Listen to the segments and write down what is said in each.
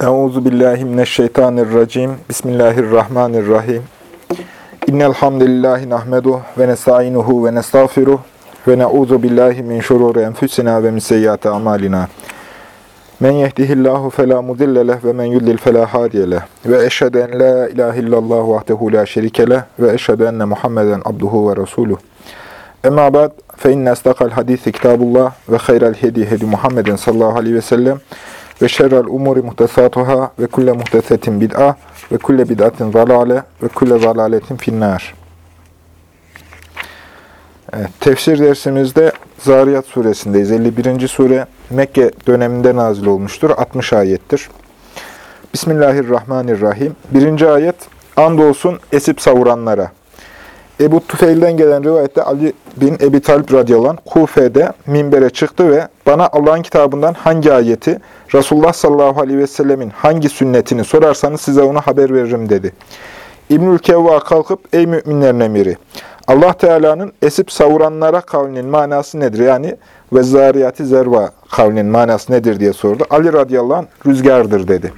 Euzu billahi mineşşeytanirracim. Bismillahirrahmanirrahim. İnnel hamdelellahi nahmedu ve nestainuhu ve nestağfiruh ve na'uzu billahi min şururi enfusina ve min seyyiati amalina. Men yehdihillahu fela mudille leh ve men yudlil fela hadiye leh. Ve eşhedü en la ilahe illallah vahdehu la şerike leh ve eşhedü enne Muhammeden abduhu ve resuluh. Emma ba'd fe inne istakal hadisi kitabullah ve hayral hedi hedi Muhammeden sallallahu aleyhi ve sellem ve şerrel umuri muhtesatuhâ ve kulle muhtesetin bid'a ve kulle bid'atin zalale ve kulle zalaletin finnâr. Evet, tefsir dersimizde Zariyat suresindeyiz. 51. sure Mekke döneminde nazil olmuştur. 60 ayettir. Bismillahirrahmanirrahim. Birinci ayet, andolsun esip savuranlara. Ebu Tufeil'den gelen rivayette Ali bin Ebi Talib radıyallahu Kufe'de minbere çıktı ve bana Allah'ın kitabından hangi ayeti, Resulullah sallallahu aleyhi ve sellemin hangi sünnetini sorarsanız size onu haber veririm dedi. İbnül Kevva kalkıp ey müminlerin emiri, Allah Teala'nın esip savuranlara kavlinin manası nedir? Yani ve zariyati zerva kavlinin manası nedir diye sordu. Ali radıyallahu anh rüzgardır dedi.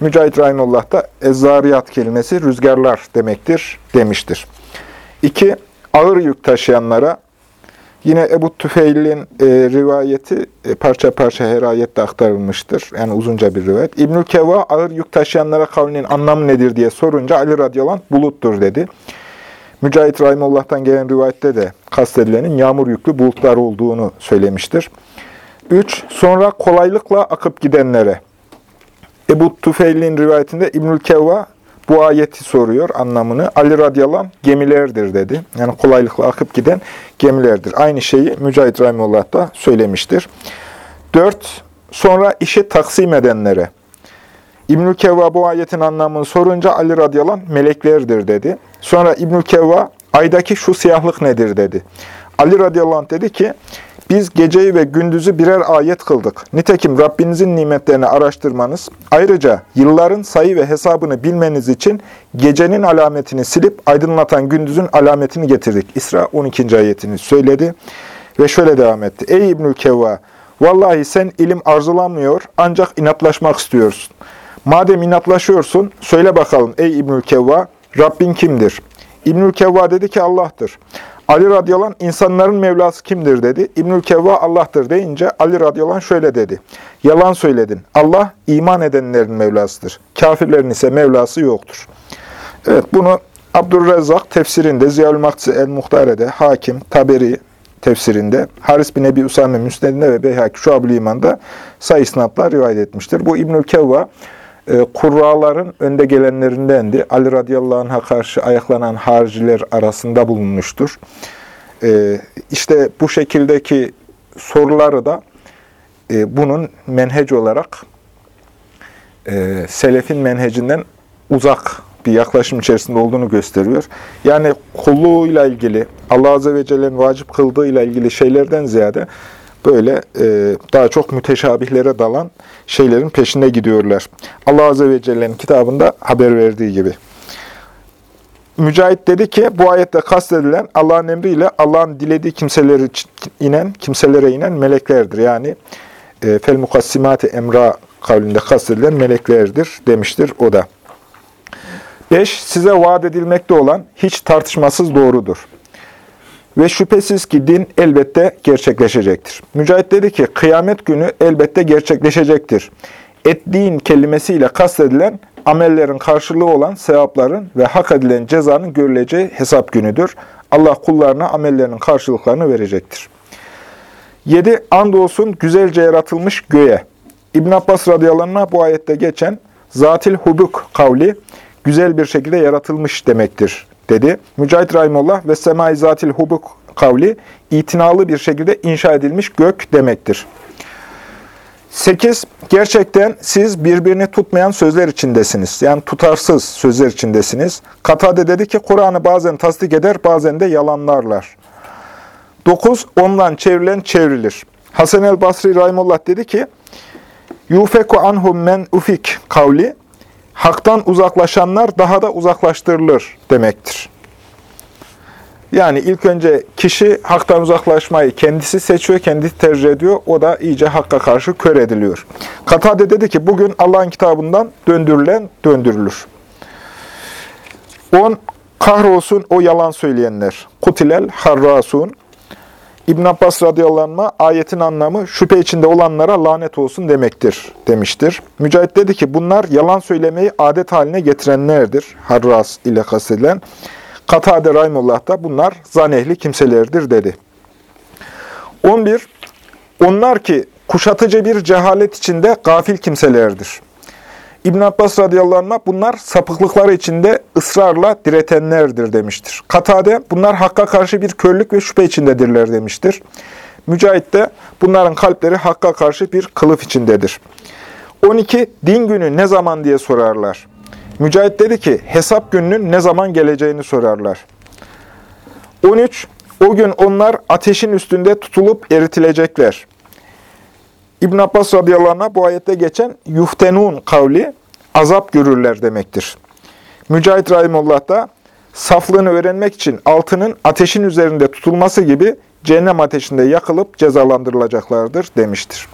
Mücahit Rahimullah da ezzariyat kelimesi rüzgarlar demektir demiştir. İki, ağır yük taşıyanlara, yine Ebu Tüfeil'in e, rivayeti e, parça parça her ayette aktarılmıştır. Yani uzunca bir rivayet. İbnül Keva ağır yük taşıyanlara kavlinin anlamı nedir diye sorunca Ali radıyallahu anh buluttur dedi. Mücahit Rahimullah'tan gelen rivayette de kastedilenin yağmur yüklü bulutlar olduğunu söylemiştir. 3. Sonra kolaylıkla akıp gidenlere. Ebu Tufeil'in rivayetinde İbnül Kevva bu ayeti soruyor anlamını. Ali radıyallahu gemilerdir dedi. Yani kolaylıkla akıp giden gemilerdir. Aynı şeyi Mücahit Rahimullah da söylemiştir. 4. Sonra işi taksim edenlere. İbnül Kevva bu ayetin anlamını sorunca Ali radıyallahu meleklerdir dedi. Sonra İbnül Kevva aydaki şu siyahlık nedir dedi. Ali radıyallahu dedi ki biz geceyi ve gündüzü birer ayet kıldık. Nitekim Rabbinizin nimetlerini araştırmanız, ayrıca yılların sayı ve hesabını bilmeniz için gecenin alametini silip aydınlatan gündüzün alametini getirdik. İsra 12. ayetini söyledi ve şöyle devam etti. Ey İbnül Kevva! Vallahi sen ilim arzulanmıyor ancak inatlaşmak istiyorsun. Madem inatlaşıyorsun, söyle bakalım ey İbnül Kevva, Rabbin kimdir? İbnül Kevva dedi ki Allah'tır. Ali radıyallahu insanların Mevlası kimdir dedi. İbnül Kevva Allah'tır deyince Ali radıyallahu şöyle dedi. Yalan söyledin. Allah iman edenlerin Mevlasıdır. Kafirlerin ise Mevlası yoktur. Evet bunu Abdurrezzak tefsirinde, Ziyal Maktisi el-Muhtare'de, Hakim, Taberi tefsirinde, Haris bin Ebi Usame Müsned'inde ve Beyhaki Şuab-ı İman'da sayısınatlar rivayet etmiştir. Bu İbnül Kevva, e, kurraların önde gelenlerindendi. Ali radıyallahu anh'a karşı ayaklanan hariciler arasında bulunmuştur. E, işte bu şekildeki soruları da e, bunun menhec olarak e, selefin menhecinden uzak bir yaklaşım içerisinde olduğunu gösteriyor. Yani kulluğuyla ilgili, Allah Azze ve Celle'nin vacip kıldığıyla ilgili şeylerden ziyade böyle e, daha çok müteşabihlere dalan şeylerin peşinde gidiyorlar. Allah Azze ve Celle'nin kitabında haber verdiği gibi. Mücahit dedi ki bu ayette kastedilen Allah'ın emriyle Allah'ın dilediği kimseleri inen, kimselere inen meleklerdir. Yani e, fel mukassimati emra kavlinde kastedilen meleklerdir demiştir o da. 5. Size vaat edilmekte olan hiç tartışmasız doğrudur. Ve şüphesiz ki din elbette gerçekleşecektir. Mücahit dedi ki kıyamet günü elbette gerçekleşecektir. Ettiğin kelimesiyle kastedilen amellerin karşılığı olan sevapların ve hak edilen cezanın görüleceği hesap günüdür. Allah kullarına amellerinin karşılıklarını verecektir. 7. Andolsun güzelce yaratılmış göğe. İbn Abbas radıyallahu bu ayette geçen zatil hubuk kavli güzel bir şekilde yaratılmış demektir dedi. Mücahit Rahimullah ve semai zatil hubuk kavli itinalı bir şekilde inşa edilmiş gök demektir. 8. Gerçekten siz birbirini tutmayan sözler içindesiniz. Yani tutarsız sözler içindesiniz. Katade dedi ki Kur'an'ı bazen tasdik eder bazen de yalanlarlar. 9. Ondan çevrilen çevrilir. Hasan el Basri Rahimullah dedi ki Yufeku anhum men ufik kavli Haktan uzaklaşanlar daha da uzaklaştırılır demektir. Yani ilk önce kişi haktan uzaklaşmayı kendisi seçiyor, kendisi tercih ediyor. O da iyice hakka karşı kör ediliyor. Katade dedi ki bugün Allah'ın kitabından döndürülen döndürülür. 10. Kahrolsun o yalan söyleyenler. Kutilel harrasun. İbn Abbas radıyallahu ayetin anlamı şüphe içinde olanlara lanet olsun demektir demiştir. Mücahit dedi ki bunlar yalan söylemeyi adet haline getirenlerdir. Harras ile kastedilen. Katade Rahimullah da bunlar zanehli kimselerdir dedi. 11. Onlar ki kuşatıcı bir cehalet içinde gafil kimselerdir. İbn Abbas radıyallahu anh bunlar sapıklıkları içinde ısrarla diretenlerdir demiştir. Katade bunlar hakka karşı bir körlük ve şüphe içindedirler demiştir. Mücahit de bunların kalpleri hakka karşı bir kılıf içindedir. 12. Din günü ne zaman diye sorarlar. Mücahit dedi ki hesap gününün ne zaman geleceğini sorarlar. 13. O gün onlar ateşin üstünde tutulup eritilecekler. İbn Abbas radıyallahu bu ayette geçen yuhtenun kavli azap görürler demektir. Mücahit Rahimullah da saflığını öğrenmek için altının ateşin üzerinde tutulması gibi cehennem ateşinde yakılıp cezalandırılacaklardır demiştir.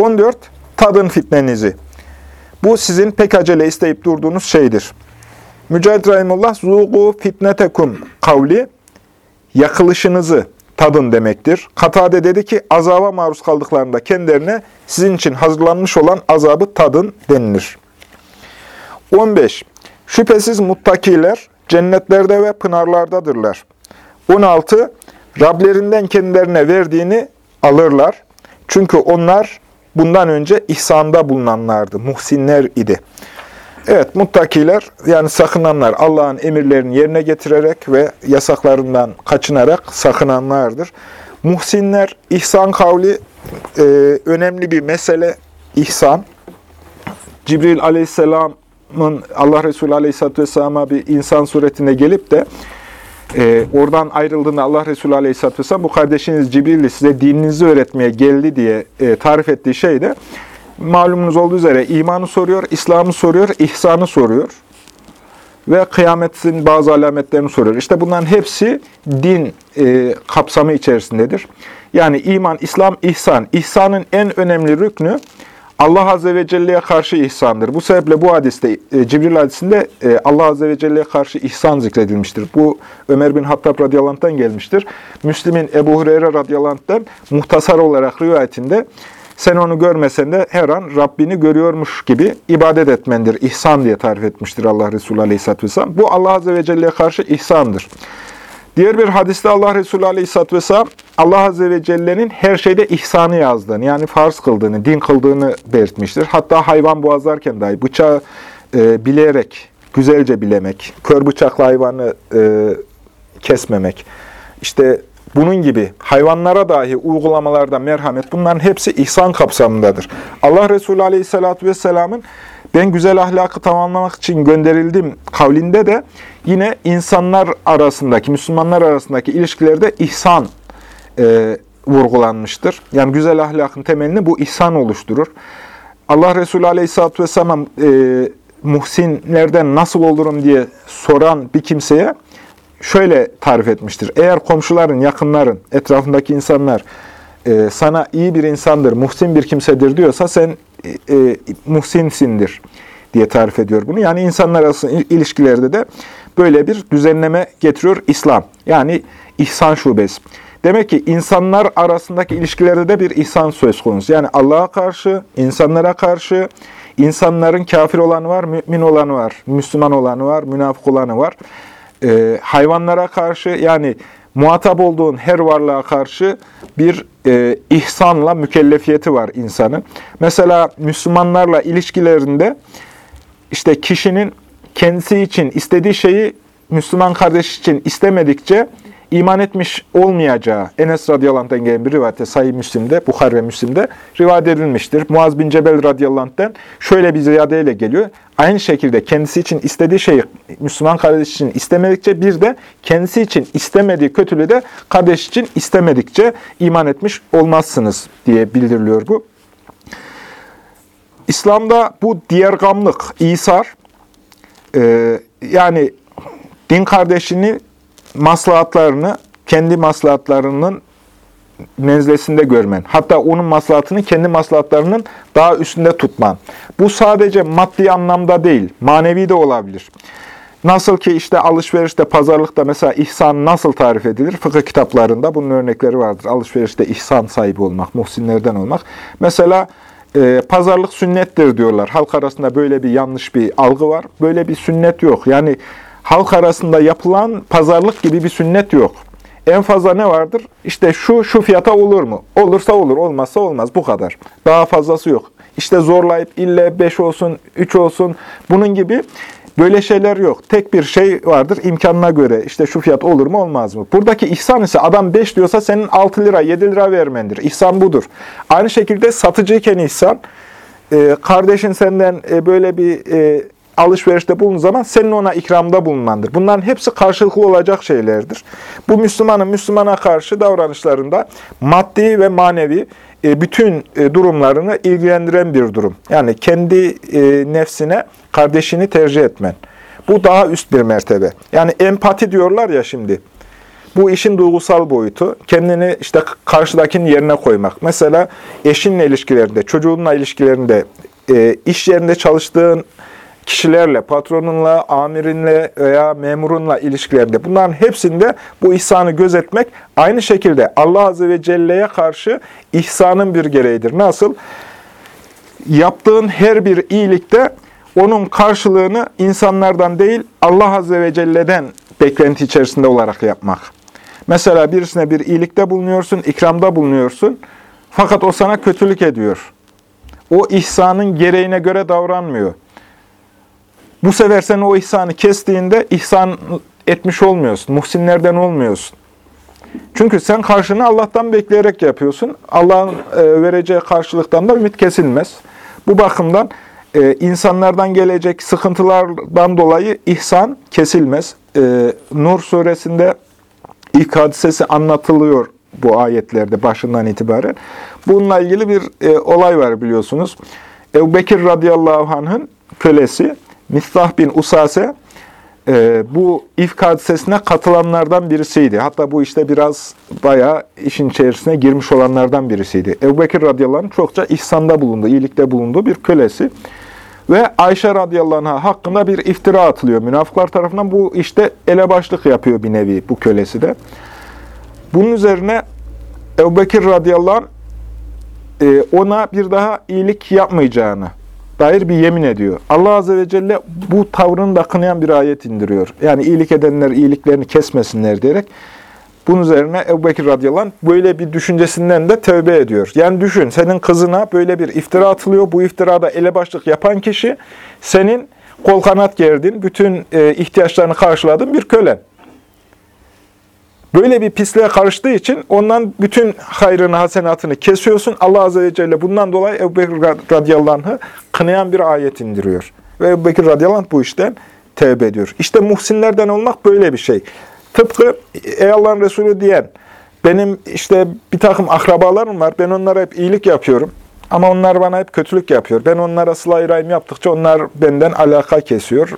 14. Tadın fitnenizi. Bu sizin pek acele isteyip durduğunuz şeydir. Mücahit Rahimullah, zuğu fitnetekum kavli, yakılışınızı tadın demektir. Katade dedi ki, azaba maruz kaldıklarında kendilerine sizin için hazırlanmış olan azabı tadın denilir. 15. Şüphesiz muttakiler cennetlerde ve pınarlardadırlar. 16. Rablerinden kendilerine verdiğini alırlar. Çünkü onlar bundan önce ihsanda bulunanlardı, muhsinler idi. Evet, muttakiler yani sakınanlar Allah'ın emirlerini yerine getirerek ve yasaklarından kaçınarak sakınanlardır. Muhsinler, ihsan kavli e, önemli bir mesele, ihsan. Cibril aleyhisselamın Allah Resulü aleyhisselatü vesselam'a bir insan suretinde gelip de e, oradan ayrıldığında Allah Resulü Aleyhisselatü Vesselam bu kardeşiniz Cibril size dininizi öğretmeye geldi diye e, tarif ettiği şey de malumunuz olduğu üzere imanı soruyor, İslam'ı soruyor, ihsanı soruyor ve kıyametin bazı alametlerini soruyor. İşte bunların hepsi din e, kapsamı içerisindedir. Yani iman, İslam, ihsan. İhsanın en önemli rüknü Allah Azze ve Celle'ye karşı ihsandır. Bu sebeple bu hadiste, e, Cibril hadisinde e, Allah Azze ve Celle'ye karşı ihsan zikredilmiştir. Bu Ömer bin Hattab radıyallahu gelmiştir. Müslim'in Ebu Hureyre radıyallahu muhtasar olarak rivayetinde sen onu görmesen de her an Rabbini görüyormuş gibi ibadet etmendir. İhsan diye tarif etmiştir Allah Resulü aleyhisselatü vesselam. Bu Allah Azze ve Celle'ye karşı ihsandır. Diğer bir hadiste Allah Resulü Aleyhisselatü Vesselam Allah Azze ve Celle'nin her şeyde ihsanı yazdığını, yani farz kıldığını, din kıldığını belirtmiştir. Hatta hayvan boğazlarken dahi bıçağı e, bileyerek, güzelce bilemek, kör bıçakla hayvanı e, kesmemek, işte bunun gibi hayvanlara dahi uygulamalarda merhamet, bunların hepsi ihsan kapsamındadır. Allah Resulü Aleyhisselatü Vesselam'ın ben güzel ahlakı tamamlamak için gönderildim kavlinde de yine insanlar arasındaki, Müslümanlar arasındaki ilişkilerde ihsan e, vurgulanmıştır. Yani güzel ahlakın temelini bu ihsan oluşturur. Allah Resulü Aleyhisselatü Vesselam e, muhsinlerden nasıl olurum diye soran bir kimseye şöyle tarif etmiştir. Eğer komşuların, yakınların, etrafındaki insanlar e, sana iyi bir insandır, muhsin bir kimsedir diyorsa sen e, e, muhsinsindir diye tarif ediyor bunu. Yani insanlar arası ilişkilerde de böyle bir düzenleme getiriyor İslam. Yani ihsan şubesi. Demek ki insanlar arasındaki ilişkilerde de bir ihsan söz konusu. Yani Allah'a karşı, insanlara karşı, insanların kafir olanı var, mümin olanı var, Müslüman olanı var, münafık olanı var. Ee, hayvanlara karşı yani muhatap olduğun her varlığa karşı bir e, ihsanla mükellefiyeti var insanın. Mesela Müslümanlarla ilişkilerinde işte kişinin kendisi için istediği şeyi Müslüman kardeş için istemedikçe iman etmiş olmayacağı Enes radıyallahu gelen bir rivayette Sahih Müslim'de, Bukhari ve Müslim'de rivayet edilmiştir. Muaz bin Cebel radıyallahu şöyle bir ziyadeyle geliyor. Aynı şekilde kendisi için istediği şeyi Müslüman kardeş için istemedikçe bir de kendisi için istemediği kötülüğü de kardeş için istemedikçe iman etmiş olmazsınız diye bildiriliyor bu. İslam'da bu diğer gamlık, İsar, e, yani din kardeşini maslahatlarını kendi maslahatlarının menzilesinde görmen. Hatta onun maslahatını kendi maslahatlarının daha üstünde tutman. Bu sadece maddi anlamda değil, manevi de olabilir. Nasıl ki işte alışverişte, pazarlıkta mesela ihsan nasıl tarif edilir? Fıkıh kitaplarında bunun örnekleri vardır. Alışverişte ihsan sahibi olmak, muhsinlerden olmak. Mesela e, pazarlık sünnettir diyorlar. Halk arasında böyle bir yanlış bir algı var. Böyle bir sünnet yok. Yani halk arasında yapılan pazarlık gibi bir sünnet yok. En fazla ne vardır? İşte şu şu fiyata olur mu? Olursa olur, olmazsa olmaz. Bu kadar. Daha fazlası yok. İşte zorlayıp ille 5 olsun, 3 olsun bunun gibi böyle şeyler yok. Tek bir şey vardır imkanına göre. İşte şu fiyat olur mu olmaz mı? Buradaki ihsan ise adam 5 diyorsa senin 6 lira 7 lira vermendir. İhsan budur. Aynı şekilde satıcıyken ihsan e, kardeşin senden e, böyle bir e, alışverişte bulunduğu zaman senin ona ikramda bulunmandır. Bunların hepsi karşılıklı olacak şeylerdir. Bu Müslümanın Müslümana karşı davranışlarında maddi ve manevi e, bütün e, durumlarını ilgilendiren bir durum. Yani kendi e, nefsine kardeşini tercih etmen. Bu daha üst bir mertebe. Yani empati diyorlar ya şimdi. Bu işin duygusal boyutu. Kendini işte karşıdakinin yerine koymak. Mesela eşinle ilişkilerinde, çocuğunla ilişkilerinde, iş yerinde çalıştığın kişilerle, patronunla, amirinle veya memurunla ilişkilerinde bunların hepsinde bu ihsanı gözetmek aynı şekilde Allah Azze ve Celle'ye karşı ihsanın bir gereğidir. Nasıl? Yaptığın her bir iyilikte onun karşılığını insanlardan değil Allah Azze ve Celle'den beklenti içerisinde olarak yapmak. Mesela birisine bir iyilikte bulunuyorsun, ikramda bulunuyorsun fakat o sana kötülük ediyor. O ihsanın gereğine göre davranmıyor. Bu sefer sen o ihsanı kestiğinde ihsan etmiş olmuyorsun. Muhsinlerden olmuyorsun. Çünkü sen karşını Allah'tan bekleyerek yapıyorsun. Allah'ın e, vereceği karşılıktan da ümit kesilmez. Bu bakımdan e, insanlardan gelecek sıkıntılardan dolayı ihsan kesilmez. E, Nur suresinde ilk hadisesi anlatılıyor bu ayetlerde başından itibaren. Bununla ilgili bir olay var biliyorsunuz. Ebu Bekir radıyallahu anh'ın kölesi Mistah bin Usase e, bu ifk hadisesine katılanlardan birisiydi. Hatta bu işte biraz bayağı işin içerisine girmiş olanlardan birisiydi. Ebu Bekir radıyallahu çokça ihsanda bulundu, iyilikte bulundu bir kölesi. Ve Ayşe radıyallahu anh hakkında bir iftira atılıyor. Münafıklar tarafından bu işte elebaşlık yapıyor bir nevi bu kölesi de. Bunun üzerine Ebu Bekir radıyallahu e, ona bir daha iyilik yapmayacağını dair bir yemin ediyor. Allah Azze ve Celle bu tavrını da kınayan bir ayet indiriyor. Yani iyilik edenler iyiliklerini kesmesinler diyerek bunun üzerine Ebu Bekir radıyallahu anh böyle bir düşüncesinden de tövbe ediyor. Yani düşün senin kızına böyle bir iftira atılıyor. Bu iftirada elebaşlık yapan kişi senin kol kanat gerdin, bütün e, ihtiyaçlarını karşıladın bir kölen. Böyle bir pisliğe karıştığı için ondan bütün hayrını, hasenatını kesiyorsun. Allah Azze ve Celle bundan dolayı Ebu Bekir radıyallahu anh'ı kınayan bir ayet indiriyor. Ve Ebu Bekir radıyallahu bu işten tevbe ediyor. İşte muhsinlerden olmak böyle bir şey. Tıpkı ey Allah'ın Resulü diyen, benim işte bir takım akrabalarım var, ben onlara hep iyilik yapıyorum. Ama onlar bana hep kötülük yapıyor. Ben onlara sıla-i rahim yaptıkça onlar benden alaka kesiyor.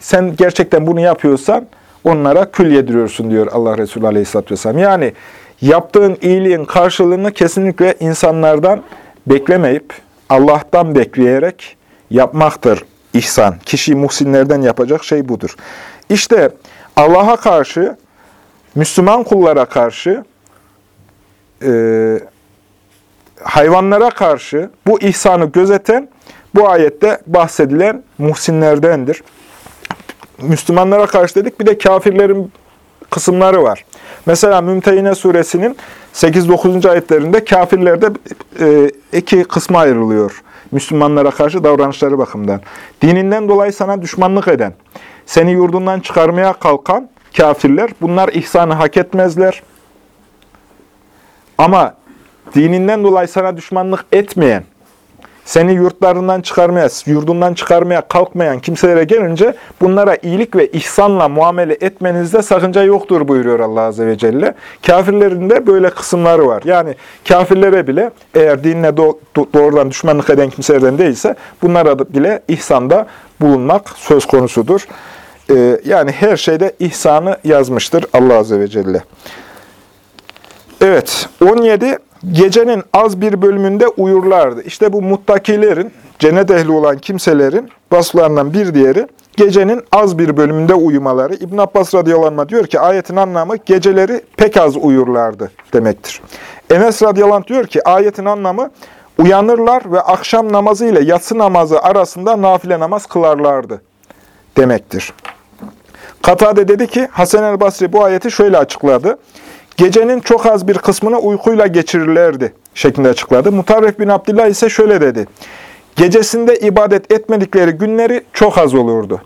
Sen gerçekten bunu yapıyorsan, onlara kül yediriyorsun diyor Allah Resulü Aleyhisselatü Vesselam. Yani yaptığın iyiliğin karşılığını kesinlikle insanlardan beklemeyip Allah'tan bekleyerek yapmaktır ihsan. Kişi muhsinlerden yapacak şey budur. İşte Allah'a karşı, Müslüman kullara karşı, e, hayvanlara karşı bu ihsanı gözeten bu ayette bahsedilen muhsinlerdendir. Müslümanlara karşı dedik. Bir de kafirlerin kısımları var. Mesela Mümtehine suresinin 8-9. ayetlerinde kafirlerde e, iki kısma ayrılıyor. Müslümanlara karşı davranışları bakımından. Dininden dolayı sana düşmanlık eden, seni yurdundan çıkarmaya kalkan kafirler, bunlar ihsanı hak etmezler. Ama dininden dolayı sana düşmanlık etmeyen, seni yurtlarından çıkarmaya, yurdundan çıkarmaya kalkmayan kimselere gelince bunlara iyilik ve ihsanla muamele etmenizde sakınca yoktur buyuruyor Allah Azze ve Celle. Kafirlerin de böyle kısımları var. Yani kafirlere bile eğer dinle doğrudan düşmanlık eden kimselerden değilse bunlara bile ihsanda bulunmak söz konusudur. e, yani her şeyde ihsanı yazmıştır Allah Azze ve Celle. Evet, 17. Gecenin az bir bölümünde uyurlardı. İşte bu muttakilerin, cennet ehli olan kimselerin vasıflarından bir diğeri, gecenin az bir bölümünde uyumaları. İbn Abbas radıyallahu diyor ki, ayetin anlamı geceleri pek az uyurlardı demektir. Enes radıyallahu diyor ki, ayetin anlamı uyanırlar ve akşam namazı ile yatsı namazı arasında nafile namaz kılarlardı demektir. Katade dedi ki, Hasan el Basri bu ayeti şöyle açıkladı. Gecenin çok az bir kısmını uykuyla geçirirlerdi şeklinde açıkladı. Mutarrif bin Abdullah ise şöyle dedi. Gecesinde ibadet etmedikleri günleri çok az olurdu.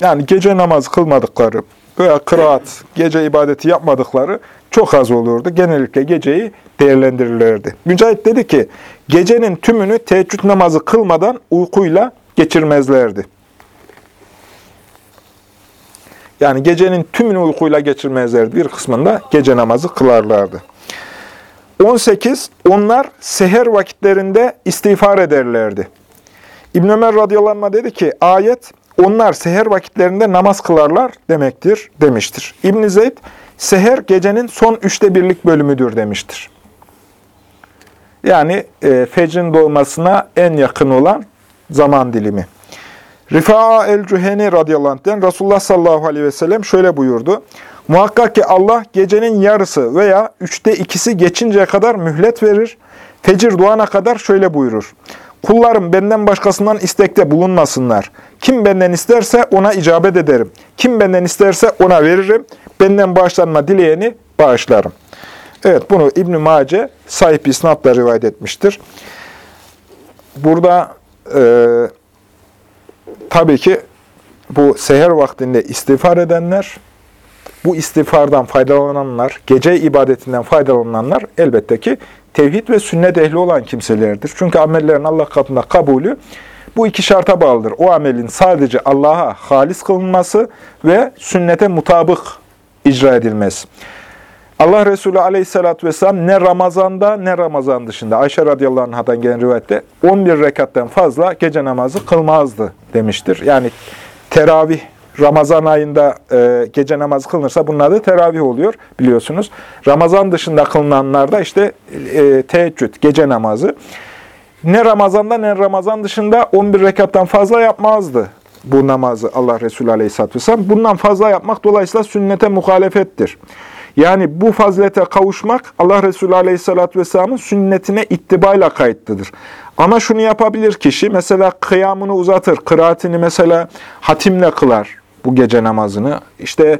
Yani gece namaz kılmadıkları veya kıraat, gece ibadeti yapmadıkları çok az olurdu. Genellikle geceyi değerlendirirlerdi. Mücahit dedi ki, gecenin tümünü teheccüd namazı kılmadan uykuyla geçirmezlerdi. Yani gecenin tümünü uykuyla geçirmezlerdi. Bir kısmında gece namazı kılarlardı. 18. Onlar seher vakitlerinde istiğfar ederlerdi. İbn Ömer radıyallahu dedi ki, ayet, onlar seher vakitlerinde namaz kılarlar demektir, demiştir. İbn Zeyd, seher gecenin son üçte birlik bölümüdür demiştir. Yani e, fecrin doğmasına en yakın olan zaman dilimi. Rifa'a el-Cüheni radıyallahu anh'den Resulullah sallallahu aleyhi ve sellem şöyle buyurdu. Muhakkak ki Allah gecenin yarısı veya üçte ikisi geçinceye kadar mühlet verir. Fecir doğana kadar şöyle buyurur. Kullarım benden başkasından istekte bulunmasınlar. Kim benden isterse ona icabet ederim. Kim benden isterse ona veririm. Benden bağışlanma dileyeni bağışlarım. Evet bunu İbn-i Mace sahip isnatla rivayet etmiştir. Burada e, tabii ki bu seher vaktinde istiğfar edenler, bu istiğfardan faydalananlar, gece ibadetinden faydalananlar elbette ki tevhid ve sünnet ehli olan kimselerdir. Çünkü amellerin Allah katında kabulü bu iki şarta bağlıdır. O amelin sadece Allah'a halis kılınması ve sünnete mutabık icra edilmesi. Allah Resulü aleyhissalatü vesselam ne Ramazan'da ne Ramazan dışında Ayşe radıyallahu anh'dan gelen rivayette 11 rekattan fazla gece namazı kılmazdı demiştir. Yani teravih Ramazan ayında e, gece namazı kılınırsa bunun adı teravih oluyor biliyorsunuz. Ramazan dışında kılınanlar da işte e, teheccüd, gece namazı. Ne Ramazan'da ne Ramazan dışında 11 rekattan fazla yapmazdı bu namazı Allah Resulü Aleyhisselatü Vesselam. Bundan fazla yapmak dolayısıyla sünnete muhalefettir. Yani bu fazilete kavuşmak Allah Resulü Aleyhisselatü Vesselam'ın sünnetine ittibayla kayıtlıdır. Ama şunu yapabilir kişi, mesela kıyamını uzatır, kıraatini mesela hatimle kılar bu gece namazını. İşte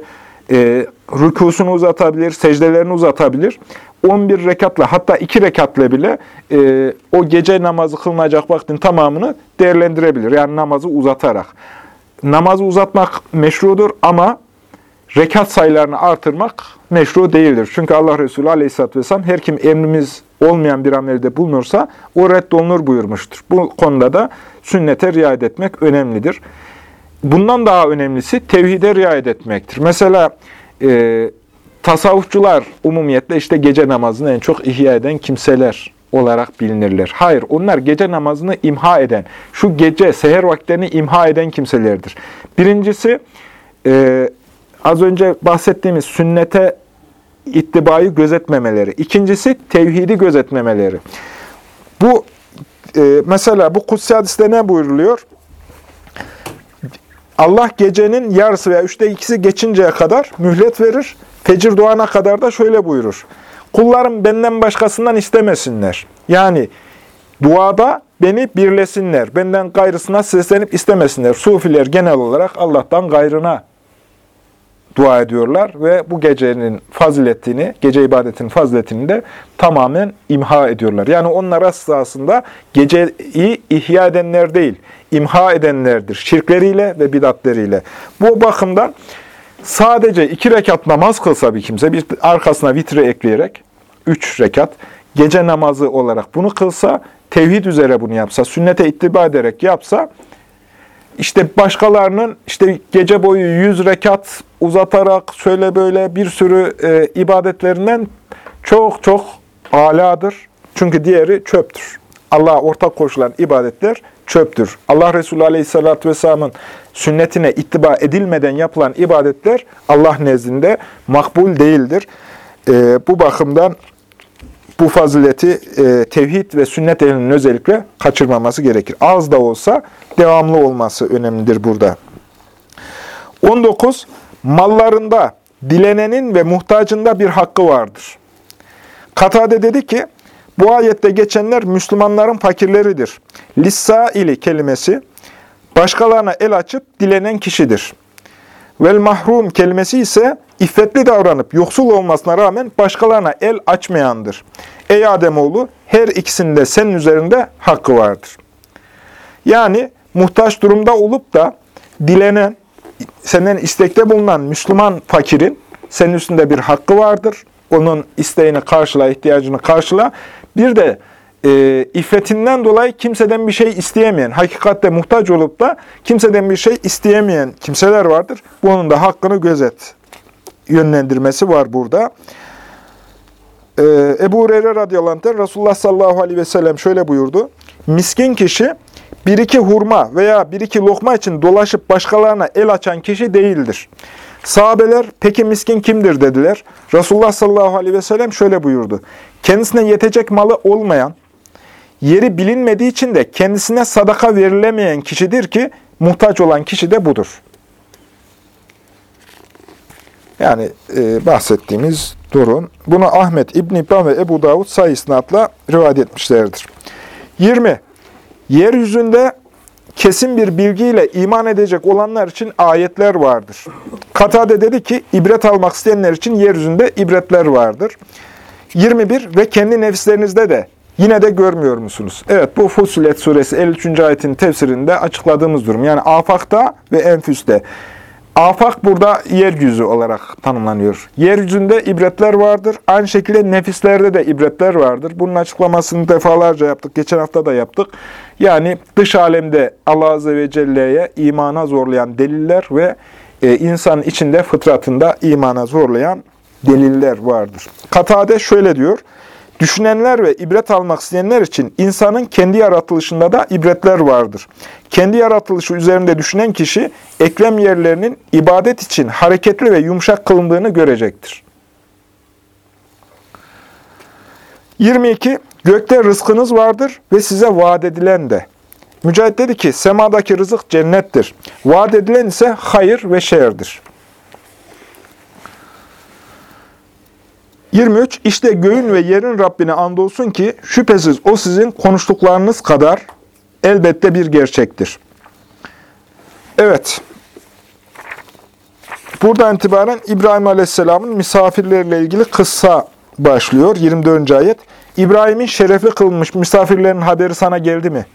e, rükusunu uzatabilir, secdelerini uzatabilir. 11 rekatla hatta 2 rekatla bile e, o gece namazı kılınacak vaktin tamamını değerlendirebilir. Yani namazı uzatarak. Namazı uzatmak meşrudur ama rekat sayılarını artırmak meşru değildir. Çünkü Allah Resulü Aleyhisselatü Vesselam her kim emrimiz olmayan bir amelde bulunursa o reddolunur buyurmuştur. Bu konuda da sünnete riayet etmek önemlidir. Bundan daha önemlisi tevhide riayet etmektir. Mesela e, tasavvufçular umumiyetle işte gece namazını en çok ihya eden kimseler olarak bilinirler. Hayır, onlar gece namazını imha eden, şu gece seher vakitlerini imha eden kimselerdir. Birincisi, e, az önce bahsettiğimiz sünnete ittibayı gözetmemeleri. İkincisi, tevhidi gözetmemeleri. Bu, e, mesela bu kutsi hadiste ne buyuruluyor? Allah gecenin yarısı veya üçte ikisi geçinceye kadar mühlet verir. Fecir doğana kadar da şöyle buyurur. Kullarım benden başkasından istemesinler. Yani duada beni birlesinler. Benden gayrısına seslenip istemesinler. Sufiler genel olarak Allah'tan gayrına dua ediyorlar ve bu gecenin faziletini, gece ibadetinin faziletini de tamamen imha ediyorlar. Yani onlar aslında geceyi ihya edenler değil, imha edenlerdir. Şirkleriyle ve bidatleriyle. Bu bakımdan sadece iki rekat namaz kılsa bir kimse, bir arkasına vitre ekleyerek, üç rekat, gece namazı olarak bunu kılsa, tevhid üzere bunu yapsa, sünnete ittiba ederek yapsa, işte başkalarının işte gece boyu yüz rekat uzatarak şöyle böyle bir sürü e, ibadetlerinden çok çok aladır. Çünkü diğeri çöptür. Allah'a ortak koşulan ibadetler çöptür. Allah Resulü Aleyhisselatü Vesselam'ın sünnetine ittiba edilmeden yapılan ibadetler Allah nezdinde makbul değildir. E, bu bakımdan bu fazileti e, tevhid ve sünnet ehlinin özellikle kaçırmaması gerekir. Az da olsa devamlı olması önemlidir burada. 19. Mallarında dilenenin ve muhtacında bir hakkı vardır. Katade dedi ki, bu ayette geçenler Müslümanların fakirleridir. Lissa ili kelimesi, başkalarına el açıp dilenen kişidir. Vel mahrum kelimesi ise iffetli davranıp yoksul olmasına rağmen başkalarına el açmayandır. Ey Ademoğlu her ikisinde senin üzerinde hakkı vardır. Yani muhtaç durumda olup da dilenen, senden istekte bulunan Müslüman fakirin senin üstünde bir hakkı vardır. Onun isteğini karşıla, ihtiyacını karşıla. Bir de e, iffetinden dolayı kimseden bir şey isteyemeyen, hakikatte muhtaç olup da kimseden bir şey isteyemeyen kimseler vardır. Bunun da hakkını gözet yönlendirmesi var burada. Ee, Ebu Hureyre radıyallahu anh Resulullah sallallahu aleyhi ve sellem şöyle buyurdu. Miskin kişi bir iki hurma veya bir iki lokma için dolaşıp başkalarına el açan kişi değildir. Sahabeler peki miskin kimdir dediler. Resulullah sallallahu aleyhi ve sellem şöyle buyurdu. Kendisine yetecek malı olmayan, yeri bilinmediği için de kendisine sadaka verilemeyen kişidir ki muhtaç olan kişi de budur. Yani e, bahsettiğimiz durum. Bunu Ahmet, İbn İbran ve Ebu Davud sayısınatla rivayet etmişlerdir. 20. Yeryüzünde kesin bir bilgiyle iman edecek olanlar için ayetler vardır. Katade dedi ki, ibret almak isteyenler için yeryüzünde ibretler vardır. 21. Ve kendi nefislerinizde de yine de görmüyor musunuz? Evet, bu Fusilet suresi 53. ayetin tefsirinde açıkladığımız durum. Yani afakta ve enfüste. Afak burada yeryüzü olarak tanımlanıyor. Yeryüzünde ibretler vardır. Aynı şekilde nefislerde de ibretler vardır. Bunun açıklamasını defalarca yaptık. Geçen hafta da yaptık. Yani dış alemde Allah Azze ve Celle'ye imana zorlayan deliller ve e, insanın içinde fıtratında imana zorlayan deliller vardır. Katade şöyle diyor. Düşünenler ve ibret almak isteyenler için insanın kendi yaratılışında da ibretler vardır. Kendi yaratılışı üzerinde düşünen kişi eklem yerlerinin ibadet için hareketli ve yumuşak kılındığını görecektir. 22. Gökte rızkınız vardır ve size vaat edilen de. Mücahit dedi ki, semadaki rızık cennettir. Vaat edilen ise hayır ve şerdir. 23. İşte göğün ve yerin Rabbine andolsun ki şüphesiz o sizin konuştuklarınız kadar elbette bir gerçektir. Evet. Buradan itibaren İbrahim Aleyhisselam'ın misafirlerle ilgili kıssa başlıyor. 24. ayet. İbrahim'in şerefli kılmış misafirlerin haberi sana geldi mi?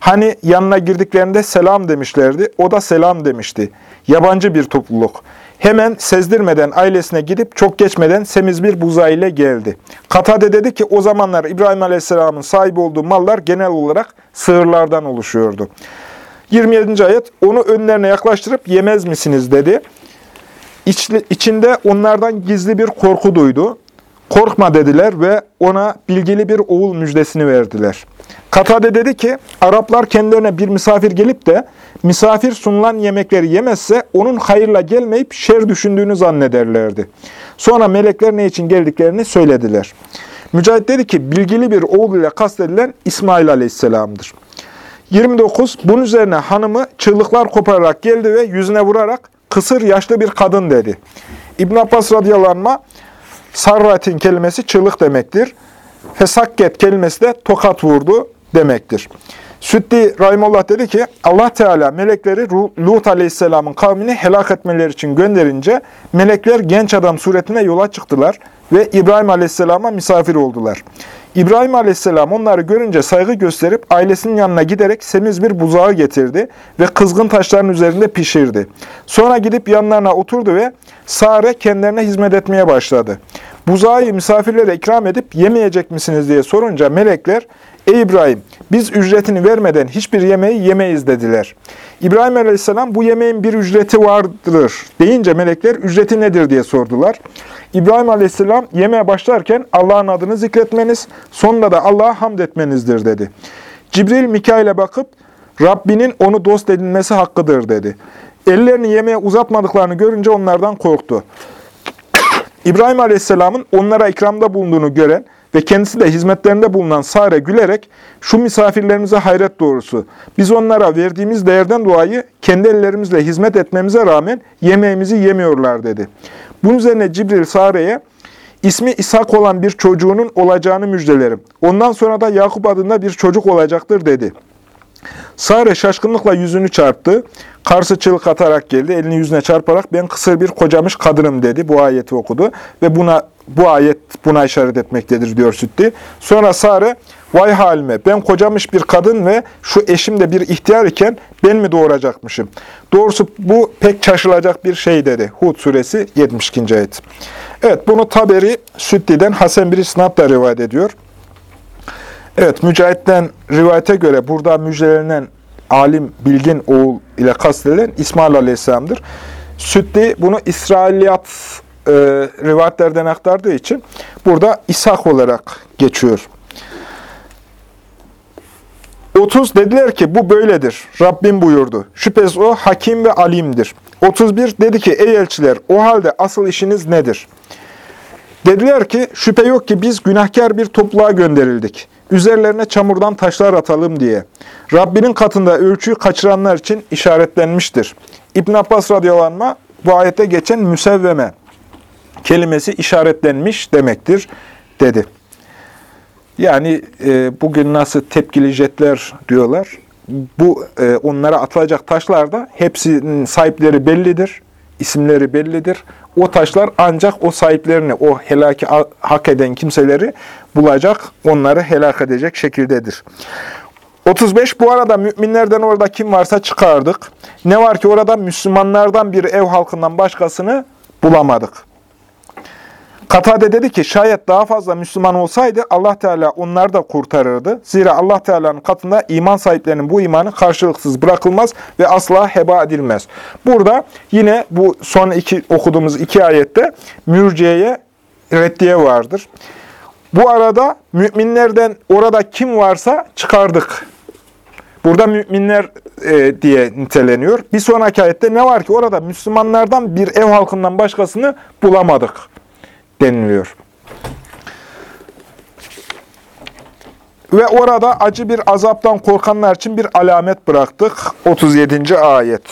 Hani yanına girdiklerinde selam demişlerdi. O da selam demişti. Yabancı bir topluluk. Hemen sezdirmeden ailesine gidip çok geçmeden semiz bir buzağı ile geldi. Katade dedi ki o zamanlar İbrahim Aleyhisselam'ın sahibi olduğu mallar genel olarak sığırlardan oluşuyordu. 27. ayet onu önlerine yaklaştırıp yemez misiniz dedi. İçli, içinde onlardan gizli bir korku duydu. Korkma dediler ve ona bilgili bir oğul müjdesini verdiler. Katade dedi ki, Araplar kendilerine bir misafir gelip de misafir sunulan yemekleri yemezse onun hayırla gelmeyip şer düşündüğünü zannederlerdi. Sonra melekler ne için geldiklerini söylediler. Mücahit dedi ki, bilgili bir oğul ile kastedilen İsmail aleyhisselamdır. 29. Bunun üzerine hanımı çığlıklar kopararak geldi ve yüzüne vurarak kısır yaşlı bir kadın dedi. İbn Abbas radıyallahu anh, sarratin kelimesi çığlık demektir. Fesakket kelimesi de tokat vurdu demektir. Süddi Rahimullah dedi ki, Allah Teala melekleri Lut Aleyhisselam'ın kavmini helak etmeleri için gönderince, melekler genç adam suretine yola çıktılar ve İbrahim Aleyhisselam'a misafir oldular. İbrahim Aleyhisselam onları görünce saygı gösterip ailesinin yanına giderek semiz bir buzağı getirdi ve kızgın taşların üzerinde pişirdi. Sonra gidip yanlarına oturdu ve Sare kendilerine hizmet etmeye başladı. Buzağı misafirlere ikram edip yemeyecek misiniz diye sorunca melekler, Ey İbrahim biz ücretini vermeden hiçbir yemeği yemeyiz dediler. İbrahim Aleyhisselam bu yemeğin bir ücreti vardır deyince melekler ücreti nedir diye sordular. İbrahim Aleyhisselam yemeğe başlarken Allah'ın adını zikretmeniz, sonra da Allah'a hamd etmenizdir dedi. Cibril Mikail'e bakıp Rabbinin onu dost edinmesi hakkıdır dedi. Ellerini yemeğe uzatmadıklarını görünce onlardan korktu. İbrahim Aleyhisselam'ın onlara ikramda bulunduğunu gören ve kendisi de hizmetlerinde bulunan Sare gülerek, şu misafirlerimize hayret doğrusu, biz onlara verdiğimiz değerden dolayı kendi ellerimizle hizmet etmemize rağmen yemeğimizi yemiyorlar dedi. Bunun üzerine Cibril Sare'ye, ismi İshak olan bir çocuğunun olacağını müjdelerim. Ondan sonra da Yakup adında bir çocuk olacaktır dedi. Sare şaşkınlıkla yüzünü çarptı. Karşı çığlık atarak geldi. Elini yüzüne çarparak ben kısır bir kocamış kadınım dedi. Bu ayeti okudu. Ve buna bu ayet buna işaret etmektedir diyor Sütti. Sonra Sare vay halime ben kocamış bir kadın ve şu eşim de bir ihtiyar iken ben mi doğuracakmışım? Doğrusu bu pek şaşılacak bir şey dedi. Hud suresi 72. ayet. Evet bunu Taberi Sütti'den Hasan bir isnatla rivayet ediyor. Evet, Mücahit'ten rivayete göre burada müjdelenen alim, bilgin oğul ile kastedilen İsmail Aleyhisselam'dır. Sütti bunu İsrailiyat e, rivayetlerden aktardığı için burada İshak olarak geçiyor. 30 dediler ki bu böyledir. Rabbim buyurdu. Şüphesiz o hakim ve alimdir. 31 dedi ki ey elçiler o halde asıl işiniz nedir? Dediler ki şüphe yok ki biz günahkar bir topluluğa gönderildik. Üzerlerine çamurdan taşlar atalım diye. Rabbinin katında ölçüyü kaçıranlar için işaretlenmiştir. İbn Abbas radıyallahu bu ayette geçen müsevveme kelimesi işaretlenmiş demektir dedi. Yani e, bugün nasıl tepkili jetler diyorlar. Bu e, onlara atılacak taşlar da hepsinin sahipleri bellidir, isimleri bellidir. O taşlar ancak o sahiplerini, o helaki hak eden kimseleri bulacak, onları helak edecek şekildedir. 35. Bu arada müminlerden orada kim varsa çıkardık. Ne var ki orada Müslümanlardan bir ev halkından başkasını bulamadık. Katade dedi ki şayet daha fazla Müslüman olsaydı Allah Teala onları da kurtarırdı. Zira Allah Teala'nın katında iman sahiplerinin bu imanı karşılıksız bırakılmaz ve asla heba edilmez. Burada yine bu son iki okuduğumuz iki ayette mürciyeye reddiye vardır. Bu arada müminlerden orada kim varsa çıkardık. Burada müminler e, diye niteleniyor. Bir sonraki ayette ne var ki orada Müslümanlardan bir ev halkından başkasını bulamadık deniliyor. Ve orada acı bir azaptan korkanlar için bir alamet bıraktık. 37. ayet.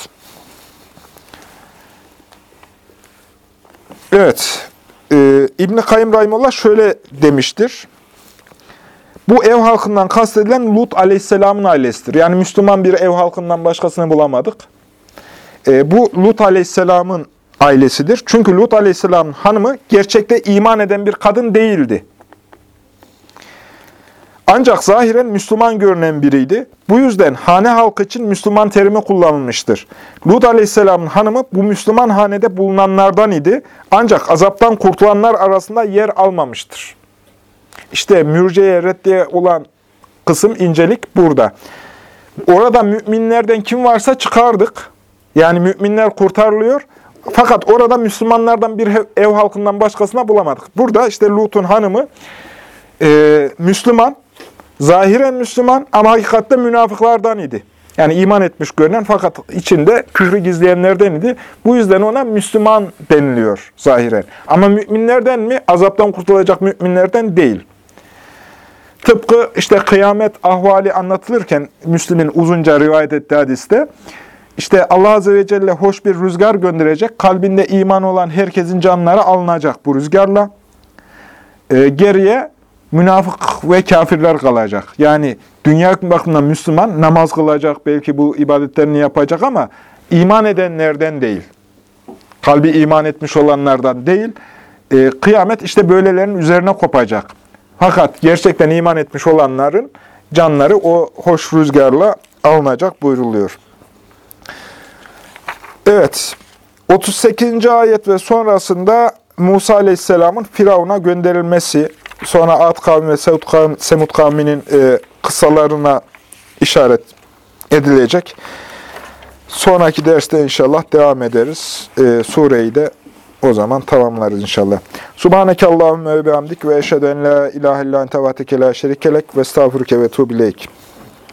Evet. Ee, İbn-i Kayyum Rahimullah şöyle demiştir. Bu ev halkından kastedilen Lut aleyhisselamın ailesidir. Yani Müslüman bir ev halkından başkasını bulamadık. Ee, bu Lut aleyhisselamın ailesidir. Çünkü Lut aleyhisselamın hanımı gerçekte iman eden bir kadın değildi. Ancak zahiren Müslüman görünen biriydi. Bu yüzden hane halkı için Müslüman terimi kullanılmıştır. Lut aleyhisselamın hanımı bu Müslüman hanede bulunanlardan idi. Ancak azaptan kurtulanlar arasında yer almamıştır. İşte mürceye reddiye olan kısım incelik burada. Orada müminlerden kim varsa çıkardık. Yani müminler kurtarılıyor. Fakat orada Müslümanlardan bir ev halkından başkasına bulamadık. Burada işte Lut'un hanımı e, Müslüman, zahiren Müslüman ama hakikatte münafıklardan idi. Yani iman etmiş görünen fakat içinde küfrü gizleyenlerden idi. Bu yüzden ona Müslüman deniliyor zahiren. Ama müminlerden mi? Azaptan kurtulacak müminlerden değil. Tıpkı işte kıyamet ahvali anlatılırken Müslim'in uzunca rivayet ettiği hadiste işte Allah Azze ve Celle hoş bir rüzgar gönderecek. Kalbinde iman olan herkesin canları alınacak bu rüzgarla. Ee, geriye münafık ve kafirler kalacak. Yani dünya bakımından Müslüman namaz kılacak, belki bu ibadetlerini yapacak ama iman edenlerden değil. Kalbi iman etmiş olanlardan değil. Ee, kıyamet işte böylelerin üzerine kopacak. Fakat gerçekten iman etmiş olanların canları o hoş rüzgarla alınacak buyruluyor. Evet, 38. ayet ve sonrasında Musa Aleyhisselam'ın Firavun'a gönderilmesi, sonra Ad kavmi ve Semud kavminin e, kıssalarına işaret edilecek. Sonraki derste inşallah devam ederiz. E, sureyi de o zaman tamamlarız inşallah. Subhaneke Allahümme ve bihamdik ve eşhedü en la ilahe illan tevateke la şerikelek ve estağfurke ve tuğbileyk.